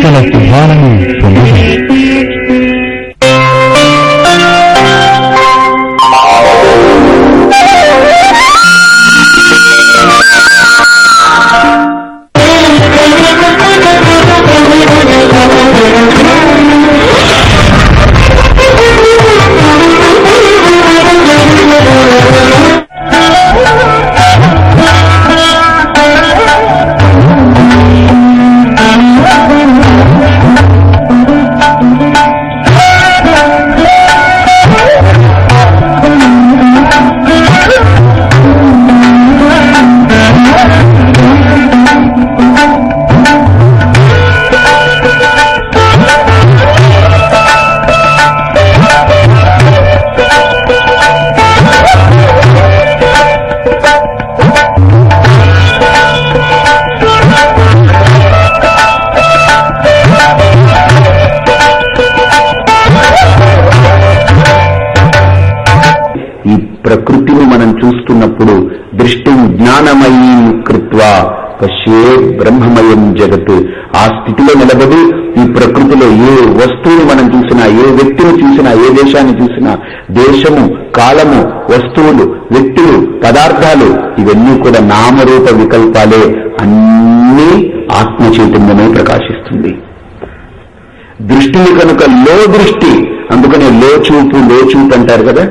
సకల శుభాలను పొందుదాం ఈ దృష్టి జ్ఞానమయీం కృత్వా పశ్యే బ్రహ్మమయం జగత్ ఆ స్థితిలో నిలబడి ఈ ప్రకృతిలో ఏ వస్తువుని మనం చూసినా ఏ వ్యక్తిని చూసినా ఏ దేశాన్ని చూసినా దేశము కాలము వస్తువులు వ్యక్తులు పదార్థాలు ఇవన్నీ కూడా నామరూప వికల్పాలే అన్నీ ఆత్మ చైతన్యమే ప్రకాశిస్తుంది. దృష్టిని కనుక లో దృష్టి అందుకనే లో చూపు లో చూపు అంటారు కదా?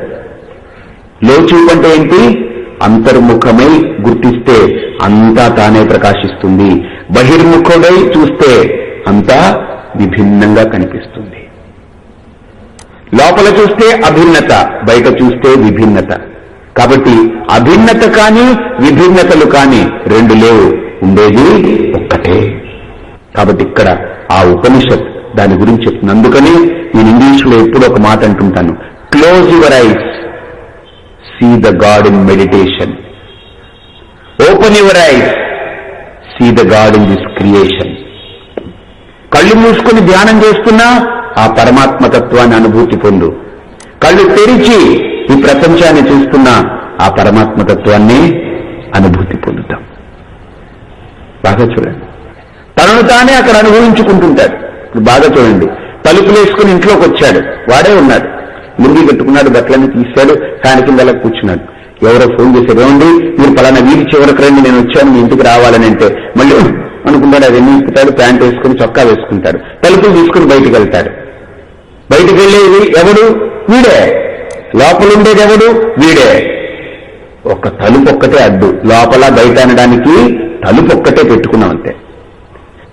లోచూపు అంటే ఏంటి? అంతర్ముఖమై గుర్తిస్తే అంతా తానే ప్రకాశిస్తుంది. బహిర్ముఖుడై చూస్తే అంతా విభిన్నంగా కనిపిస్తుంది. లోపల చూస్తే అభిన్నత బయట చూస్తే విభిన్నత. కాబట్టి అభిన్నత కానీ విభిన్నతలు కానీ రెండు లేవు. ఉండేది ఒక్కటే. కాబట్టి ఇక్కడ ఆ ఉపనిషత్ దాని గురించి చెప్తుంది అందుకని నేను ఇంగ్లీష్లో ఎప్పుడు ఒక మాట అంటుంటాను. Close your eyes see the God in meditation. Open your eyes, see the God in this creation. కళ్ళు మూసుకుని ధ్యానం చేస్తున్నా ఆ పరమాత్మతత్వాన్ని అనుభూతి పొందు. కళ్ళు తెరిచి ఈ ప్రపంచాన్ని చూస్తున్నా ఆ పరమాత్మతత్వాన్ని అనుభూతి పొందుతాం. బాగా చూడండి. తనను తానే అక్కడ అనుభవించుకుంటుంటాడు. బాగా చూడండి. తలుపులు వేసుకుని ఇంట్లోకి వచ్చాడు. వాడే ఉన్నాడు. మురిగి కట్టుకున్నాడు బట్టలన్నీ తీశాడు కాని కిందలా కూర్చున్నాడు. ఎవరో ఫోన్ చేశారు ఏమండి మీరు పలానా వీధి చివరికి రండి నేను వచ్చాను మీ ఇంటికి రావాలని అంటే మళ్ళీ అనుకుంటాడు అది ఇప్పుతాడు ప్యాంట్ వేసుకుని చొక్కా వేసుకుంటాడు తలుపులు తీసుకుని బయటికి వెళ్తాడు. బయటికి వెళ్ళేది ఎవడు? వీడే. లోపల ఉండేది ఎవడు? వీడే. ఒక తలుపు ఒక్కటే అడ్డు. లోపల బయట అనడానికి తలుపు ఒక్కటే పెట్టుకున్నాం అంతే.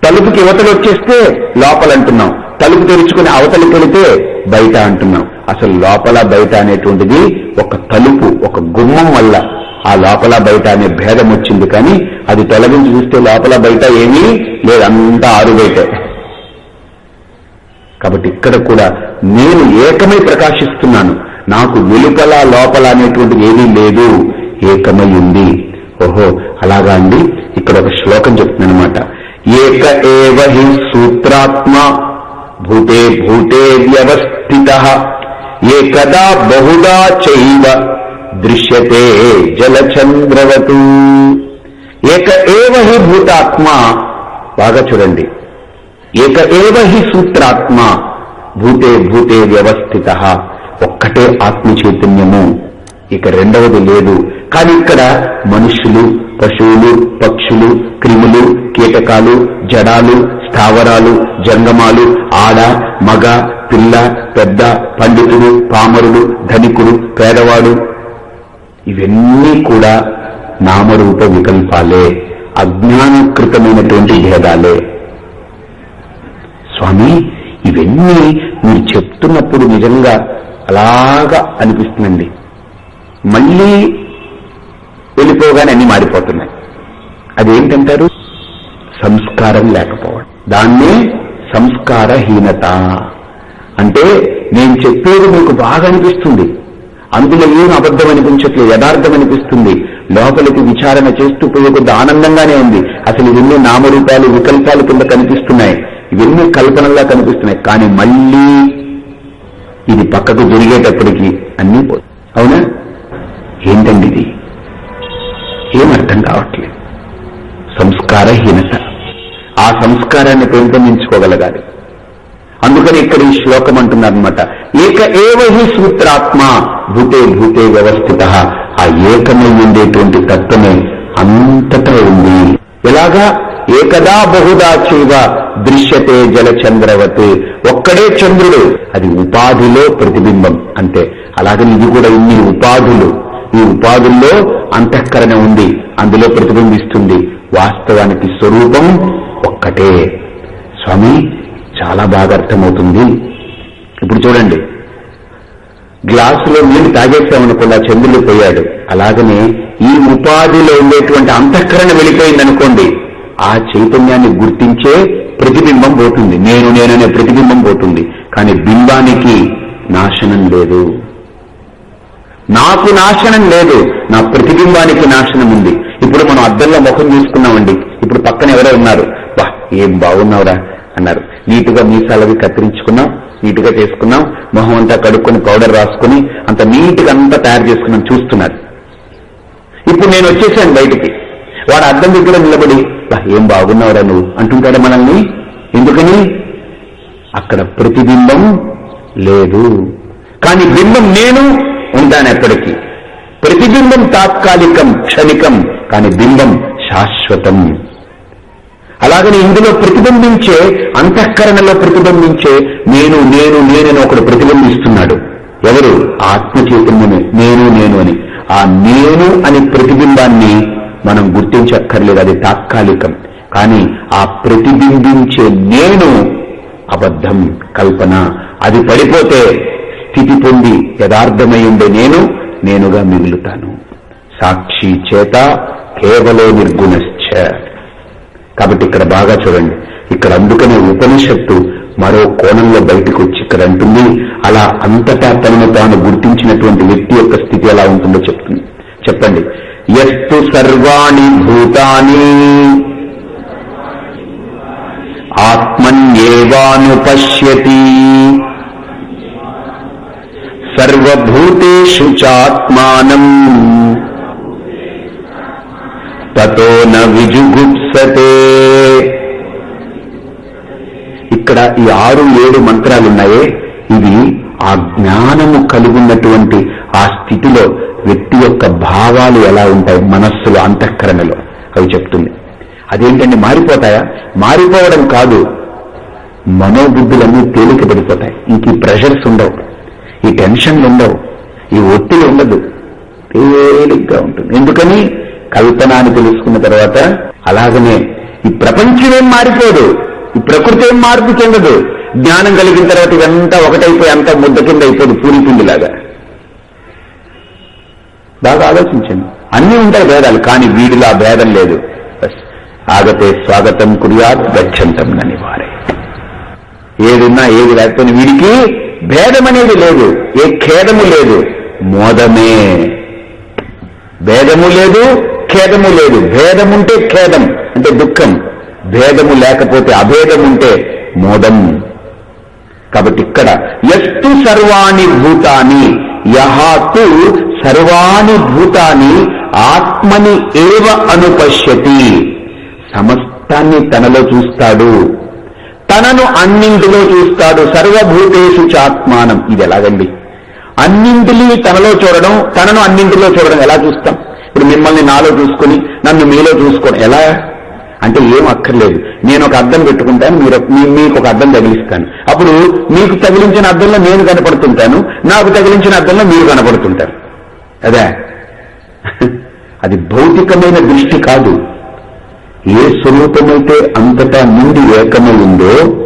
తలుపుకి యువతలు వచ్చేస్తే లోపల అంటున్నాం తలుపు తెరుచుకుని అవతలికి వెళితే బయట అంటున్నాం. అసలు లోపల బయట అనేటువంటిది ఒక తలుపు ఒక గుమ్మం వల్ల ఆ లోపల బయట అనే భేదం వచ్చింది కానీ అది తొలగించి చూస్తే లోపల బయట ఏమీ లేదంతా ఆరు బయటే కాబట్టి ఇక్కడ కూడా నేను ఏకమై ప్రకాశిస్తున్నాను. నాకు వెలుపల లోపల అనేటువంటిది ఏమీ లేదు. ఏకమై ఉంది. ఓహో అలాగా అండి. ఇక్కడ ఒక శ్లోకం చెప్తుందనమాట ఏక ఏవ హి సూత్రాత్మ భూతే భూతే వ్యవస్థిత. ఏకదా బహుదా చైవ దృశ్యతే జలచంద్రవతు. ఏక ఏవ హి భూతాత్మ బాగా చూడండి. ఏక ఏవ హి సూత్రాత్మ భూతే భూతే వ్యవస్థిత. ఒక్కటే ఆత్మ చైతన్యము ఇక రెండవది లేదు. కానీ ఇక్కడ మనుషులు పశువులు పక్షులు క్రిములు కీటకాలు జడాలు స్థావరాలు జంగమాలు ఆడ మగ పిల్ల పెద్ద పండితుడు పామరుడు ధనికుడు పేదవాడు ఇవన్నీ కూడా నామరూప వికల్పాలే అజ్ఞానకృతమైనటువంటి భేదాలే. స్వామి ఇవన్నీ మీరు చెప్తున్నప్పుడు నిజంగా అలాగా అనిపిస్తుందండి. మళ్ళీ వెళ్ళిపోగానే అన్ని మారిపోతున్నాయి. అదేంటంటారు? సంస్కారం లేకపోవడం. దాన్నే సంస్కారహీనత. అంటే నేను చెప్పేది మీకు బాగా అనిపిస్తుంది. అందులో ఏం అబద్ధం అనిపించట్లేదు యథార్థం అనిపిస్తుంది. లోపలికి విచారణ చేస్తూ పోయే కొద్ది ఆనందంగానే ఉంది. అసలు ఇవన్నీ నామరూపాలు వికల్పాలు కింద కనిపిస్తున్నాయి. ఇవన్నీ కల్పనలా కనిపిస్తున్నాయి. కానీ మళ్ళీ ఇది పక్కకు జరిగేటప్పటికి అన్నీ అవునా? ఏంటండి ఇది? ఏం అర్థం కావట్లేదు. సంస్కారహీనత. ఆ సంస్కారాన్ని పెంపొందించుకోగలగాలి. అందుకని ఇక్కడ ఈ శ్లోకం అంటున్నారనమాట ఏక ఏవహి సూత్రాత్మ? భూతే భూతే వ్యవస్థిత. ఆ ఏకమై ఉండేటువంటి తత్వమే అంతటా ఉంది. ఎలాగా? ఏకదా బహుదా చేవ దృశ్యతే జలచంద్రవత్. ఒక్కడే చంద్రుడు అది ఉపాధిలో ప్రతిబింబం అంతే అలాగని ఇది కూడా ఇన్ని ఉపాధులు. ఈ ఉపాధుల్లో అంతఃకరణ ఉంది అందులో ప్రతిబింబిస్తుంది. వాస్తవానికి స్వరూపం ఒక్కటే. స్వామి చాలా బాగా అర్థమవుతుంది. ఇప్పుడు చూడండి. గ్లాసులో నీళ్ళు తాగేసామనుకోండి ఆ చంద్రుడు పోయాడు. అలాగనే ఈ ఉపాధిలో ఉండేటువంటి అంతఃకరణ వెళ్ళిపోయిందనుకోండి ఆ చైతన్యాన్ని గుర్తించే ప్రతిబింబం పోతుంది. నేను నేననే ప్రతిబింబం పోతుంది. కానీ బింబానికి నాశనం లేదు. నాకు నాశనం లేదు. నా ప్రతిబింబానికి నాశనం ఉంది. ఇప్పుడు మనం అద్దంలో ముఖం చూసుకున్నామండి. ఇప్పుడు పక్కన ఎవరో ఉన్నారు. ఏం బాగున్నావురా అన్నారు. నీటుగా మీసాలవి కత్తిరించుకున్నాం నీటుగా చేసుకున్నాం మొహం అంతా కడుక్కొని పౌడర్ రాసుకుని అంత నీట్గా అంతా తయారు చేసుకున్నాం చూస్తున్నారు. ఇప్పుడు నేను వచ్చేసాను బయటికి. వాడు అర్థం దగ్గర నిలబడి ఏం బాగున్నావురా నువ్వు? అంటుంటాడు మనల్ని. ఎందుకని? అక్కడ ప్రతిబింబం లేదు. కానీ బింబం నేను ఉంటాను ఎప్పటికీ. ప్రతిబింబం తాత్కాలికం క్షణికం కానీ బింబం శాశ్వతం. అలాగని ఇందులో ప్రతిబింబించే అంతఃకరణలో ప్రతిబింబించే నేను నేను నేనని ఒకడు ప్రతిబింబిస్తున్నాడు. ఎవరు? ఆత్మ చైతన్యమే నేను నేను అని. ఆ నేను అని ప్రతిబింబాన్ని మనం గుర్తించక్కర్లేదు. అది తాత్కాలికం. కానీ ఆ ప్రతిబింబించే నేను అబద్ధం కల్పన అది పడిపోతే స్థితి పొంది యథార్థమై ఉండే నేను నేనుగా మిగులుతాను. సాక్షి చేత కేవలో నిర్గుణశ్చ. కాబట్టి ఇక్కడ బాగా చూడండి. ఇక్కడ అందుకనే ఉపనిషత్తు మరో కోణంలో బయటకు వచ్చి ఇక్కడ అంటుంది అలా అంతటా తనను తాను గుర్తించినటువంటి వ్యక్తి యొక్క స్థితి ఎలా ఉంటుందో చెప్తుంది. చెప్పండి. ఎస్తు సర్వాణి భూతాని ఆత్మన్యేవానుపశ్యతి సర్వభూతేషు చాత్మానం తతో న విజుగుప్సతే ఇక్కడ ఈ ఆరు ఏడు మంత్రాలు ఉన్నాయే. ఇవి ఆ జ్ఞానము కలిగినటువంటి ఆ స్థితిలో వ్యక్తి యొక్క భావాలు ఎలా ఉంటాయి మనస్సులో అంతఃకరణలో. అవి చెప్తుంది. అదేంటండి మారిపోతాయా? మారిపోవడం కాదు. మనోబుద్ధులన్నీ తేలిక పడిపోతాయి ఇంక ఈ ప్రెషర్స్ ఉండవు. ఈ టెన్షన్లు ఉండవు. ఈ ఒత్తిడి ఉండదు. తేలిగ్గా ఉంటుంది. ఎందుకని? కల్పన అని తెలుసుకున్న తర్వాత అలాగనే ఈ ప్రపంచం ఏం మారిపోదు ఈ ప్రకృతి ఏం మార్పు చెందదు. జ్ఞానం కలిగిన తర్వాత ఇదంతా ఒకటైపోయి అంతా ముద్ద కింద అయిపోదు పూరిపిండిలాగా బాగా ఆలోచించండి. అన్నీ ఉంటాయి భేదాలు కానీ వీడిలో ఆ భేదం లేదు. ఆగతే స్వాగతం కురియాత్ గచ్చంతం నని వారే ఏదున్నా ఏది లేకపోయినా వీడికి భేదం అనేది లేదు ఏ ఖేదము లేదు. మోదమే. భేదము లేదు ఖేదము లేదు. భేదముంటే ఖేదం అంటే దుఃఖం. భేదము లేకపోతే అభేదముంటే మోదం. కాబట్టి ఇక్కడ ఎస్తు సర్వాణి భూతాని యహాతు సర్వాణి భూతాన్ని ఆత్మని ఏవ అనుపశ్యతి. సమస్తాన్ని తనలో చూస్తాడు. తనను అన్నింటిలో చూస్తాడు. సర్వభూతేషు చాత్మానం. ఇది ఎలాగండి? అన్నింటినీ తనలో చూడడం తనను అన్నింటిలో చూడడం ఎలా చూస్తాం? ఇప్పుడు మిమ్మల్ని నాలో చూసుకొని నన్ను మీలో చూసుకోవడం ఎలా? అంటే ఏం అక్కర్లేదు. నేను ఒక అర్థం పెట్టుకుంటాను మీరు మీ- మీకు ఒక అర్థం తగిలిస్తాను. అప్పుడు మీకు తగిలించిన అద్దంలో నేను కనపడుతుంటాను నాకు తగిలించిన అర్థంలో మీరు కనపడుతుంటారు. అదే? అది భౌతికమైన దృష్టి కాదు. ఏ స్వరూపమైతే అంతటా నుండి ఏకమై ఉందో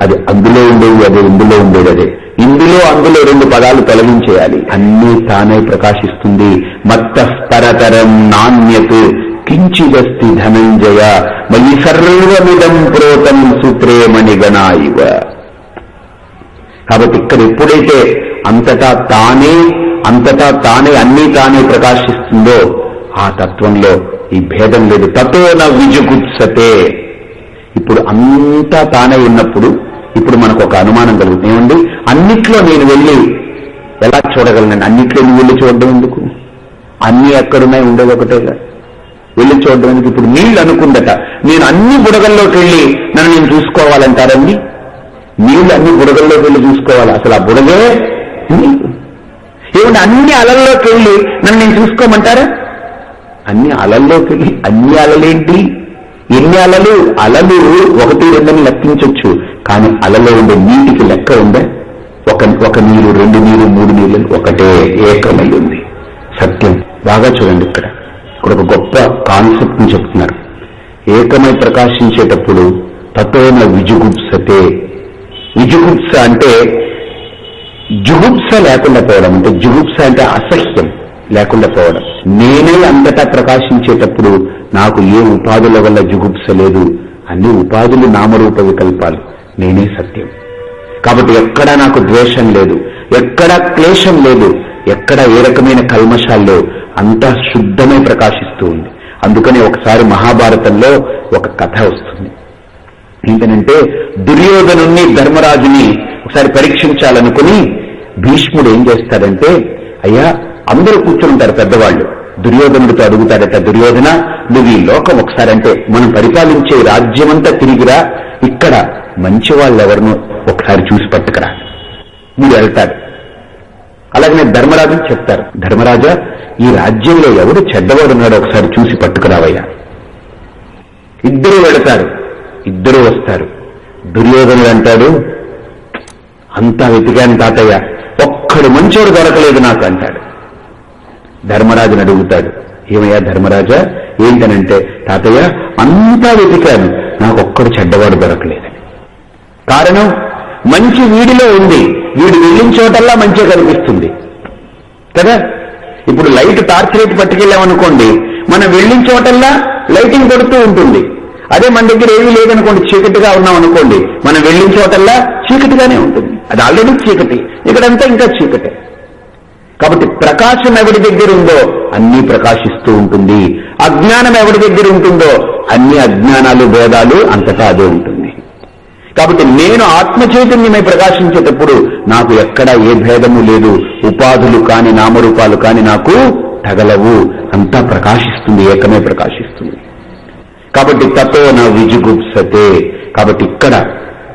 అది అందులో ఉండేది అదే ఇందులో ఉండేది అదే. ఇందులో అందులో రెండు పదాలు తొలగించేయాలి. అన్నీ తానే ప్రకాశిస్తుంది. మత్త పరతరం నాణ్యత్ కించిదస్తి ధనంజయ మయి సర్వమిదం ప్రోతం సూత్రే ఇవ కాబట్టి ఇక్కడ ఎప్పుడైతే అంతటా తానే అంతటా తానే అన్నీ తానే ప్రకాశిస్తుందో ఆ తత్వంలో ఈ భేదం లేదు. తతో న ఇప్పుడు అంతా తానే ఉన్నప్పుడు ఇప్పుడు మనకు ఒక అనుమానం కలుగుతుంది. ఏమండి? అన్నిట్లో నేను వెళ్ళి ఎలా చూడగలను అన్నిట్లో నువ్వు వెళ్ళి చూడడం ఎందుకు? అన్ని ఎక్కడున్నాయి? ఉండేది ఒకటేగా. వెళ్ళి చూడడానికి ఇప్పుడు నీళ్ళు అనుకుందట. నేను అన్ని బుడగల్లోకి వెళ్ళి నన్ను నేను చూసుకోవాలంటారండి? నీళ్ళు అన్ని బుడగల్లోకి వెళ్ళి చూసుకోవాలి. అసలు ఆ బుడగే ఏమంటే అన్ని అలల్లోకి వెళ్ళి నన్ను నేను చూసుకోమంటారా? అన్ని అలల్లోకి వెళ్ళి అన్ని అలలేంటి? ఎన్ని అలలు అలలు ఒకటి రెండని లెక్కించవచ్చు కానీ అలలో ఉండే నీటికి లెక్క ఉందా ఒక ఒక నీరు రెండు నీరు మూడు నీళ్ళు ఒకటే ఏకమై ఉంది. సత్యం. బాగా చూడండి ఇక్కడ. ఇక్కడ ఒక గొప్ప కాన్సెప్ట్ని చెప్తున్నారు. ఏకమై ప్రకాశించేటప్పుడు తత్వమైన విజుగుప్సతే. విజుగుప్స అంటే జుగుప్స లేకుండా పోవడం. అంటే జుగుప్స అంటే అసహ్యం లేకుండా పోవడం. నేనే అంతటా ప్రకాశించేటప్పుడు నాకు ఏ ఉపాధుల వల్ల జుగుప్స లేదు అన్ని ఉపాధులు నామరూప వికల్పాలు. నేనే సత్యం. కాబట్టి ఎక్కడా నాకు ద్వేషం లేదు. ఎక్కడా క్లేశం లేదు. ఎక్కడ ఏ రకమైన కల్మశాల్లో అంతా శుద్ధమై ప్రకాశిస్తూ ఉంది. అందుకని ఒకసారి మహాభారతంలో ఒక కథ వస్తుంది. ఏంటనంటే దుర్యోధనుణ్ణి ధర్మరాజుని ఒకసారి పరీక్షించాలనుకుని భీష్ముడు ఏం చేస్తాడంటే అయ్యా అందరూ కూర్చుంటారు పెద్దవాళ్ళు. దుర్యోధనుడితో అడుగుతాడట దుర్యోధన నువ్వు ఈ లోకం ఒకసారి అంటే మనం పరిపాలించే రాజ్యమంతా తిరిగిరా. ఇక్కడ మంచి వాళ్ళెవరినో ఒకసారి చూసి పట్టుకురా. మీరు వెళ్తాడు. అలాగనే ధర్మరాజు చెప్తారు ధర్మరాజా ఈ రాజ్యంలో ఎవడు చెడ్డవాడున్నాడో ఒకసారి చూసి పట్టుకురావయ్యా. ఇద్దరు వెళతారు ఇద్దరు వస్తారు. దుర్యోధనుడు అంటాడు అంతా వెతికాను తాతయ్య ఒక్కడు మంచోడు దొరకలేదు నాకు అంటాడు. ధర్మరాజుని అడుగుతాడు. ఏమయ్యా ధర్మరాజా? ఏంటనంటే తాతయ్య అంతా వెతికాను. నాకు ఒక్కడు చెడ్డవాడు దొరకలేదని కారణం మంచి వీడిలో ఉంది. వీడు వెళ్ళిన చోటల్లా మంచిగా కనిపిస్తుంది. కదా? ఇప్పుడు లైట్ టార్చ్ లైట్ పట్టుకెళ్ళామనుకోండి మనం వెళ్ళిన చోటల్లా లైటింగ్ కొడుతూ ఉంటుంది. అదే మన దగ్గర ఏమీ లేదనుకోండి చీకటిగా ఉన్నాం అనుకోండి మనం వెళ్ళిన చోటల్లా చీకటిగానే ఉంటుంది. అది ఆల్రెడీ చీకటి. ఇక్కడంతా ఇంకా చీకటే. కాబట్టి ప్రకాశం ఎవరి దగ్గర ఉందో అన్నీ ప్రకాశిస్తూ ఉంటుంది. అజ్ఞానం ఎవరి దగ్గర ఉంటుందో అన్ని అజ్ఞానాలు భేదాలు అంతటా అదే ఉంటుంది. కాబట్టి నేను ఆత్మ చైతన్యమై ప్రకాశించేటప్పుడు నాకు ఎక్కడా ఏ భేదము లేదు. ఉపాధులు కాని నామరూపాలు కాని నాకు తగలవు. అంతా ప్రకాశిస్తుంది ఏకమే ప్రకాశిస్తుంది. కాబట్టి తతో నా విజుగుప్సతే. కాబట్టి ఇక్కడ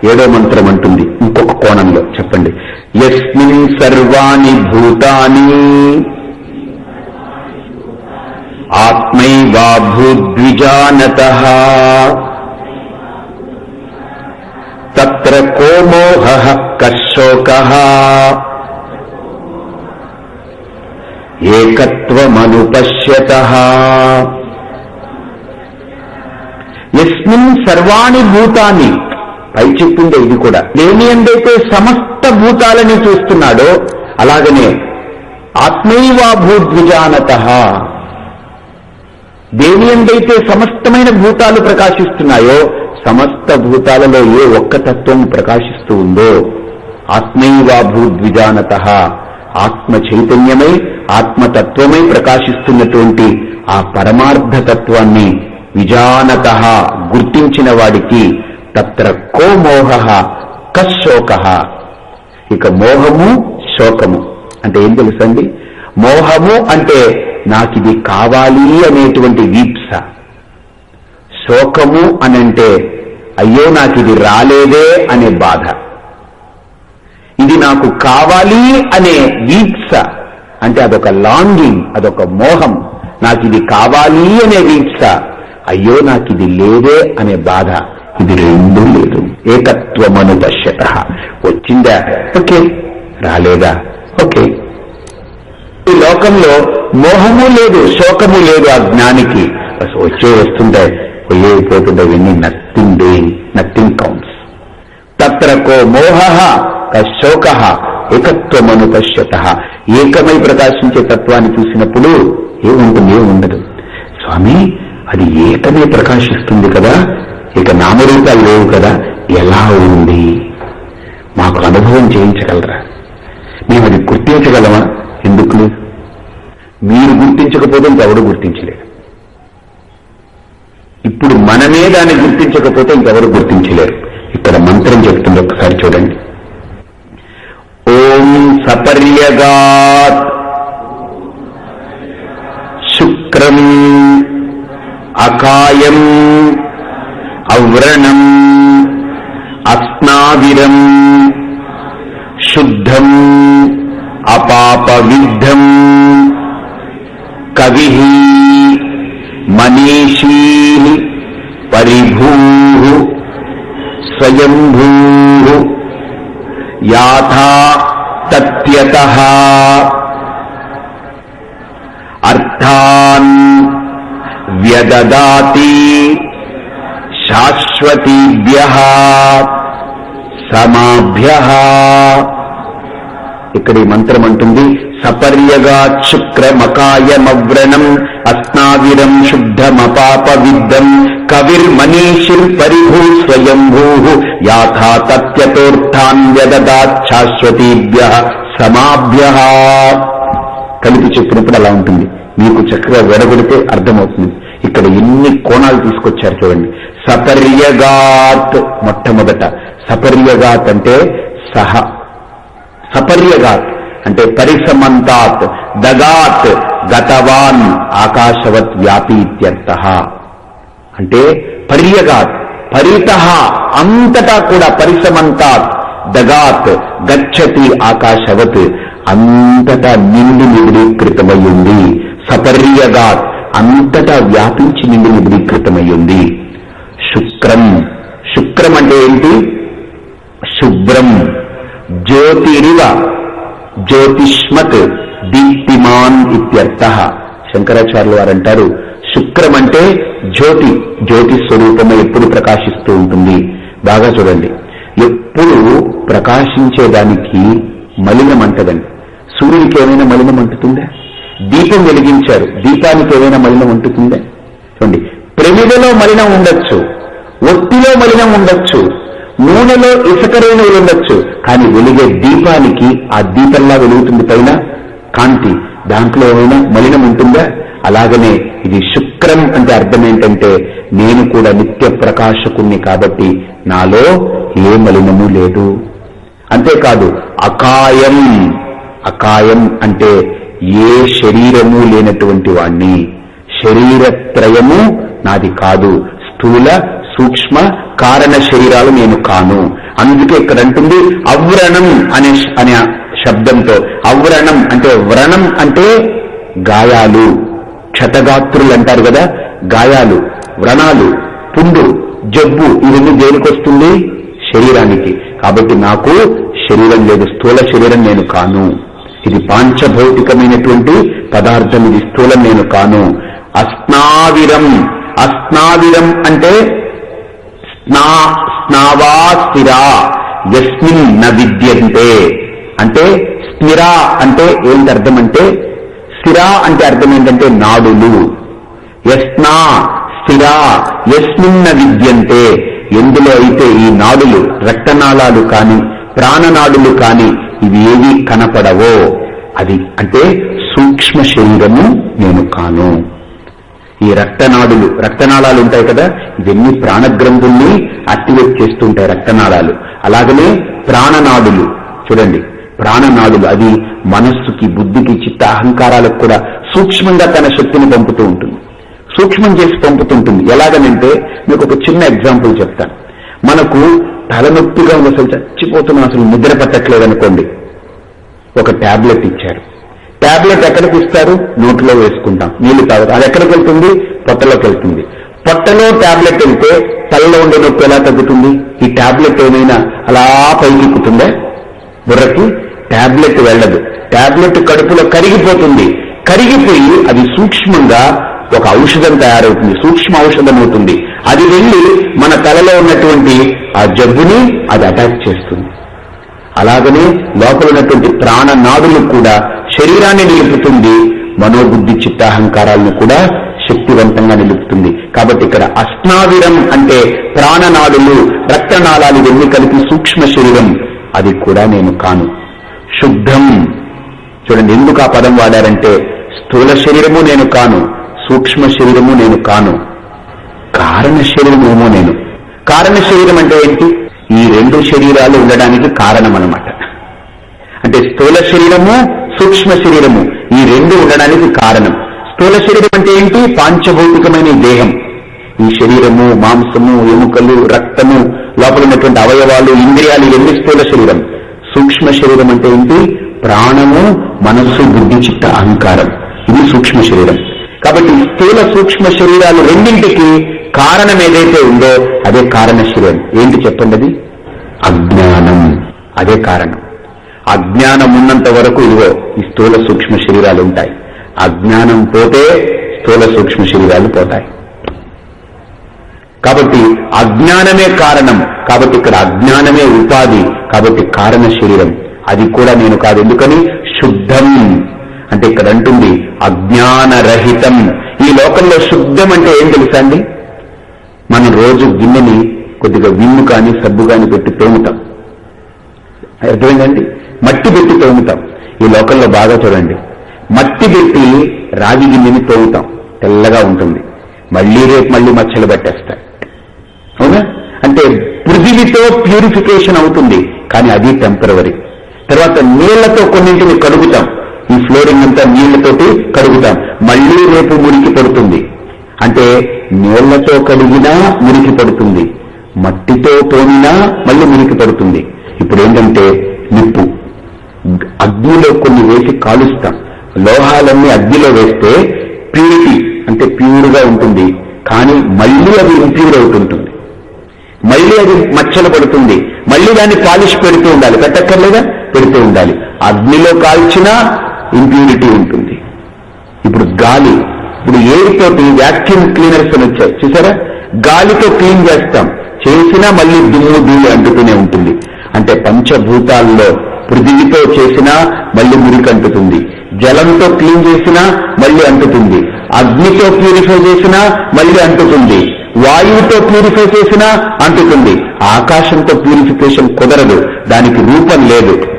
ఏడో మంత్రం అంటుంది. ఇంకొక కోణంలో చెప్పండి. ఎస్మిన్ సర్వాణి భూతాని ఆత్మైవా భూద్విజానత తత్ర కోమోహ కశోక ఏకత్వమనుపశ్యత ఎస్మిన్ సర్వాణి భూతాన్ని పై చెప్పిందే ఇది కూడా. దేని ఎందైతే సమస్త భూతాలని చూస్తున్నాడో అలాగనే ఆత్మైవా భూద్విజానత. దేని ఎందైతే సమస్తమైన భూతాలు ప్రకాశిస్తున్నాయో సమస్త భూతాలలో ఏ ఒక్క తత్వం ప్రకాశిస్తూ ఉందో ఆత్మైవా భూద్విజానత. ఆత్మ చైతన్యమై ఆత్మతత్వమై ప్రకాశిస్తున్నటువంటి ఆ పరమార్థతత్వాన్ని విజానత గుర్తించిన వాడికి తత్ర కో మోహ కశోక ఇక మోహము శోకము. అంటే ఏం తెలుసండి? మోహము అంటే నాకిది కావాలి అనేటువంటి వీప్స. శోకము అనంటే అయ్యో నాకిది రాలేదే అనే బాధ. ఇది నాకు కావాలి అనే వీప్స. అంటే అదొక లాంగింగ్ అదొక మోహం. నాకు ఇది కావాలి అనే వీప్స. అయ్యో నాకు ఇది లేదే అనే బాధ. ఇది రెండూ లేదు. ఏకత్వమను పశ్యత. వచ్చిందా? ఓకే. రాలేదా? ఓకే. ఈ లోకంలో మోహము లేదు శోకము లేదు ఆ జ్ఞానికి. వచ్చే వస్తుంటే పోయే పోతుండే ఇవన్నీ నథింగ్ డూయింగ్ నథింగ్ కౌంట్స్. తత్ర కో మోహ కశోక ఏకత్వమను పశ్యత. ఏకమై ప్రకాశించే తత్వాన్ని చూసినప్పుడు ఏముంటుంది? ఏముండదు. స్వామి అది ఏకమే ప్రకాశిస్తుంది కదా? ఇక నామరూపాలు లేవు కదా ఎలా ఉంది? మాకు అనుభవం చేయించగలరా? మేము అది గుర్తించగలమా? ఎందుకు లేదు? మీరు గుర్తించకపోతే ఇంకెవరు గుర్తించలేరు. ఇప్పుడు మనమే దాన్ని గుర్తించకపోతే ఇంకెవరు గుర్తించలేరు. ఇక్కడ మంత్రం చెప్తుంది ఒకసారి చూడండి. ఓం సపర్యగాత్ శుక్రం అకాయం అవ్రణం అస్నావిరం శుద్ధం అపాపవిద్ధం కవి మనీషీ పరిభూ స్వయంభూ యాథా తత్యత అర్థాన్ వ్యదదాతి శాశ్వతీభ్య సమాభ్య. ఇక్కడ ఈ మంత్రం అంటుంది సపర్యగా శుక్రమకాయమవ్రణం అస్నావిరం శుద్ధమపాప విద్దం కవిర్మనీషిర్ పరిభూ స్వయంభూ. యాథా తత్యతోర్థాన్ వ్యదదాత్ సమాభ్య. కలిపి చెప్పినప్పుడు అలా ఉంటుంది. మీకు చక్కగా వెడగొడితే అర్థమవుతుంది. ఇక్కడ ఎన్ని కోణాలు తీసుకొచ్చారు చూడండి. సపర్యగాత్ మొట్టమొదట. సపర్యగాత్ అంటే సహ. సపర్యగాత్ అంటే పరిసమంతాత్ దగాత్ గతవాన్ ఆకాశవత్ వ్యాపి ఇత్యర్థ అంటే పర్యగాత్ పరిత అంతటా కూడా పరిసమంతాత్ దగాత్ గచ్చతి ఆకాశవత్ అంతటా నిండి నిబిడీకృతమయ్యింది సపర్యగాత్ అంతటా వ్యాపించి నిండి నిబిడీకృతమయ్యింది శుక్రం. శుక్రం అంటే ఏంటి? శుభ్రం. జ్యోతిరివ. జ్యోతిష్మత్. దీప్తిమాన్ ఇత్యర్థ. శంకరాచార్యులు వారు అంటారు శుక్రం అంటే జ్యోతి. జ్యోతి స్వరూపమే ఎప్పుడు ప్రకాశిస్తూ ఉంటుంది. బాగా చూడండి. ఎప్పుడు ప్రకాశించేదానికి మలినం అంటదండి సూర్యుడికి ఏమైనా మలినం అంటుతుందా దీపం వెలిగించారు. దీపానికి ఏదైనా మలినం అంటుతుందా చూడండి. ప్రమిదలో మలినం ఉండొచ్చు. ఒత్తిలో మలినం ఉండొచ్చు. నూనెలో ఇసుకరైన ఉండొచ్చు. కానీ వెలిగే దీపానికి ఆ దీపంలా వెలుగుతుంది పైన కాంతి. దాంట్లో ఏమైనా మలినం ఉంటుందా? అలాగనే ఇది శుక్రం అంటే అర్థం ఏంటంటే నేను కూడా నిత్య ప్రకాశకుణ్ణి కాబట్టి నాలో ఏ మలినము లేదు. అంతేకాదు అకాయం. అకాయం అంటే ఏ శరీరము లేనటువంటి వాణ్ణి. శరీరత్రయము నాది కాదు. స్థూల సూక్ష్మ కారణ శరీరాలు నేను కాను. అందుకే ఇక్కడ అంటుంది అవ్రణం అనే అనే శబ్దంతో. అవ్రణం అంటే వ్రణం అంటే గాయాలు. క్షతగాత్రులు అంటారు కదా గాయాలు వ్రణాలు పుండు జబ్బు ఇవన్నీ దేనికొస్తుంది శరీరానికి. కాబట్టి నాకు శరీరం లేదు స్థూల శరీరం నేను కాను. ఇది పాంచభౌతికమైనటువంటి పదార్థం ఇది స్థూలం నేను కాను. అస్నావిరం అస్నావిరం అంటే స్నా స్నావా స్థిరా యస్మిన్ న విద్యంతే. అంటే స్థిరా అంటే ఏంటి అర్థం అంటే స్థిరా అంటే అర్థం ఏంటంటే నాడులు. యస్నా స్థిరా యస్మిన్న విద్యంతే. ఎందులో అయితే ఈ నాడులు రక్తనాళాలు కాని ప్రాణనాడులు కాని ఇవి ఏవి కనపడవో? అది అంటే సూక్ష్మ శరీరము నేను కాను. ఈ రక్తనాడులు రక్తనాళాలు ఉంటాయి కదా ఇవన్నీ ప్రాణగ్రంథుల్ని యాక్టివేట్ చేస్తుంటాయి రక్తనాళాలు. అలాగనే ప్రాణనాడులు చూడండి ప్రాణనాడులు అది మనస్సుకి బుద్ధికి చిత్త అహంకారాలకు కూడా సూక్ష్మంగా తన శక్తిని పంపుతూ ఉంటుంది. సూక్ష్మం చేసి పంపుతుంటుంది ఎలాగనంటే మీకు ఒక చిన్న ఎగ్జాంపుల్ చెప్తాను. మనకు తలనొప్పిగా ఉంది అసలు చచ్చిపోతున్నా అసలు నిద్ర పట్టట్లేదు అనుకోండి ఒక టాబ్లెట్ ఇచ్చారు. ట్యాబ్లెట్ ఎక్కడికి ఇస్తారు? నోట్లో వేసుకుంటాం. నీళ్ళు తాగుతాం. అది ఎక్కడికి వెళ్తుంది? పొట్టలోకి వెళ్తుంది. పొట్టలో టాబ్లెట్ వెళ్తే తలలో ఉండే నొప్పి ఎలా తగ్గుతుంది? ఈ టాబ్లెట్ ఏమైనా అలా పైకిక్కుతుందా? బుర్రకి టాబ్లెట్ వెళ్ళదు. టాబ్లెట్ కడుపులో కరిగిపోతుంది. కరిగిపోయి అది సూక్ష్మంగా ఒక ఔషధం తయారవుతుంది సూక్ష్మ ఔషధం అవుతుంది. అది వెళ్ళి మన తలలో ఉన్నటువంటి ఆ జబ్బుని అది అటాక్ చేస్తుంది. అలాగనే లోపల ఉన్నటువంటి ప్రాణనాడులు కూడా శరీరాన్ని నిలుపుతుంది మనోబుద్ధి చిత్తాహంకారాలను కూడా శక్తివంతంగా నిలుపుతుంది. కాబట్టి ఇక్కడ అస్నావిరం అంటే ప్రాణనాడులు రక్తనాళాలు వెళ్ళి కలిపి సూక్ష్మ శరీరం అది కూడా నేను కాను. శుద్ధం. చూడండి ఎందుకు ఆ పదం వాడారంటే స్థూల శరీరము నేను కాను. సూక్ష్మ శరీరము నేను కాను. కారణ శరీరమేమో నేను. కారణ శరీరం అంటే ఏంటి? ఈ రెండు శరీరాలు ఉండడానికి కారణం అన్నమాట అంటే స్థూల శరీరము సూక్ష్మ శరీరము ఈ రెండు ఉండడానికి కారణం. స్థూల శరీరం అంటే ఏంటి? పాంచభౌతికమైన దేహం. ఈ శరీరము మాంసము ఎముకలు రక్తము లోపల ఉన్నటువంటి అవయవాలు ఇంద్రియాలు ఎన్ని స్థూల శరీరం. సూక్ష్మ శరీరం అంటే ఏంటి? ప్రాణము మనస్సు బుద్ధి చిత్త అహంకారం. ఇది సూక్ష్మ శరీరం. కాబట్టి స్థూల సూక్ష్మ శరీరాలు రెండింటికి కారణం ఏదైతే ఉందో అదే కారణ శరీరం ఏంటి చెప్పండి అది అజ్ఞానం. అదే కారణం. అజ్ఞానం ఉన్నంత వరకు ఇవో ఈ స్థూల సూక్ష్మ శరీరాలు ఉంటాయి. అజ్ఞానం పోతే స్థూల సూక్ష్మ శరీరాలు పోతాయి. కాబట్టి అజ్ఞానమే కారణం. కాబట్టి ఇక్కడ అజ్ఞానమే ఉపాధి. కాబట్టి కారణ శరీరం అది కూడా నేను కాదు. ఎందుకని? శుద్ధం. అంటే ఇక్కడ అంటుంది అజ్ఞానరహితం. ఈ లోకంలో శుద్ధం అంటే ఏం తెలుసా అండి? మనం రోజు గిన్నెని కొద్దిగా విమ్ము కానీ సబ్బు కానీ పెట్టి తోముతాం. అర్థమైందండి? మట్టి పెట్టి తోముతాం. ఈ లోకంలో బాగా చూడండి. మట్టి పెట్టి రాగి గిన్నెని తోముతాం. తెల్లగా ఉంటుంది. మళ్ళీ రేపు మళ్ళీ మచ్చలు పెట్టేస్తాయి. అవునా? అంటే పృథివితో ప్యూరిఫికేషన్ అవుతుంది. కానీ అది టెంపరవరీ తర్వాత నీళ్ళతో కొన్నింటిని కడుగుతాం. ఈ ఫ్లోరింగ్ అంతా నీళ్ళతోటి కడుగుతాం. మళ్ళీ రేపు మురికి పడుతుంది. అంటే నీళ్ళతో కడిగినా మురికి పడుతుంది. మట్టితో తోమినా మళ్ళీ మురికి పడుతుంది. ఇప్పుడు ఏంటంటే నిప్పు. అగ్నిలో కొన్ని వేసి కాలుస్తాం. లోహాలన్నీ అగ్నిలో వేస్తే ప్యూరిటీ అంటే ప్యూర్గా ఉంటుంది. కానీ మళ్ళీ అది ఇంప్యూర్ అవుతుంటుంది. మళ్ళీ అది మచ్చలు పడుతుంది. మళ్ళీ దాన్ని పాలిష్ పెడుతూ ఉండాలి. పెట్టక్కర్లేదా? పెడుతూ ఉండాలి. అగ్నిలో కాల్చినా ఇంప్యూరిటీ ఉంటుంది. ఇప్పుడు గాలి ఇప్పుడు ఎయిర్ తోటి వ్యాక్యూమ్ క్లీనర్స్ అని వచ్చాయి. చూసారా? గాలితో క్లీన్ చేస్తాం. చేసినా మళ్ళీ దుమ్ము ధూళి అంటుతూనే ఉంటుంది. అంటే పంచభూతాల్లో పృథివితో చేసినా మళ్ళీ మురికి అంటుతుంది. జలంతో క్లీన్ చేసినా మళ్ళీ అంటుతుంది. అగ్నితో ప్యూరిఫై చేసినా మళ్ళీ అంటుతుంది. వాయువుతో ప్యూరిఫై చేసినా అంటుతుంది. ఆకాశంతో ప్యూరిఫికేషన్ కుదరదు. దానికి రూపం లేదు.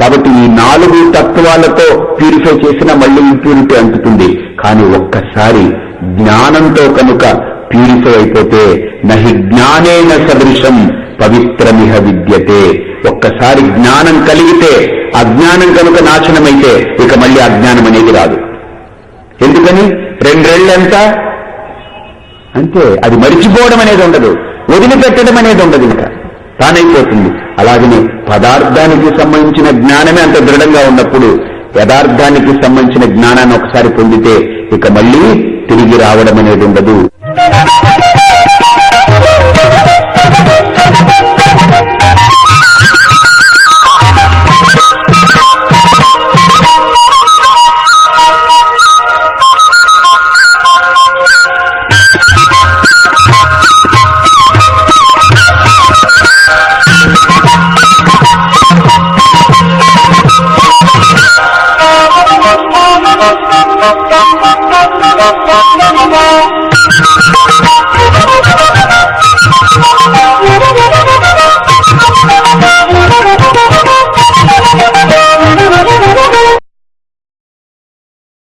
కాబట్టి ఈ నాలుగు తత్వాలతో ప్యూరిఫై చేసినా మళ్ళీ ఇంప్యూరిటీ అంటుతుంది. కానీ ఒక్కసారి జ్ఞానంతో కనుక ప్యూరిఫై అయిపోతే నహి జ్ఞానేన సదృశం పవిత్రమిహ విద్యతే. ఒక్కసారి జ్ఞానం కలిగితే అజ్ఞానం కనుక నాశనమైతే ఇక మళ్ళీ అజ్ఞానం అనేది రాదు. ఎందుకని? రెండేళ్ళంతా అంతే. అది మరిచిపోవడం అనేది ఉండదు. వదిలిపెట్టడం అనేది ఉండదు ఇంకా. తానైపోతుంది. అలాగనే పదార్థానికి సంబంధించిన జ్ఞానమే అంత దృఢంగా ఉన్నప్పుడు యథార్థానికి సంబంధించిన జ్ఞానాన్ని ఒకసారి పొందితే ఇక మళ్ళీ తిరిగి రావడం అనేది ఉండదు.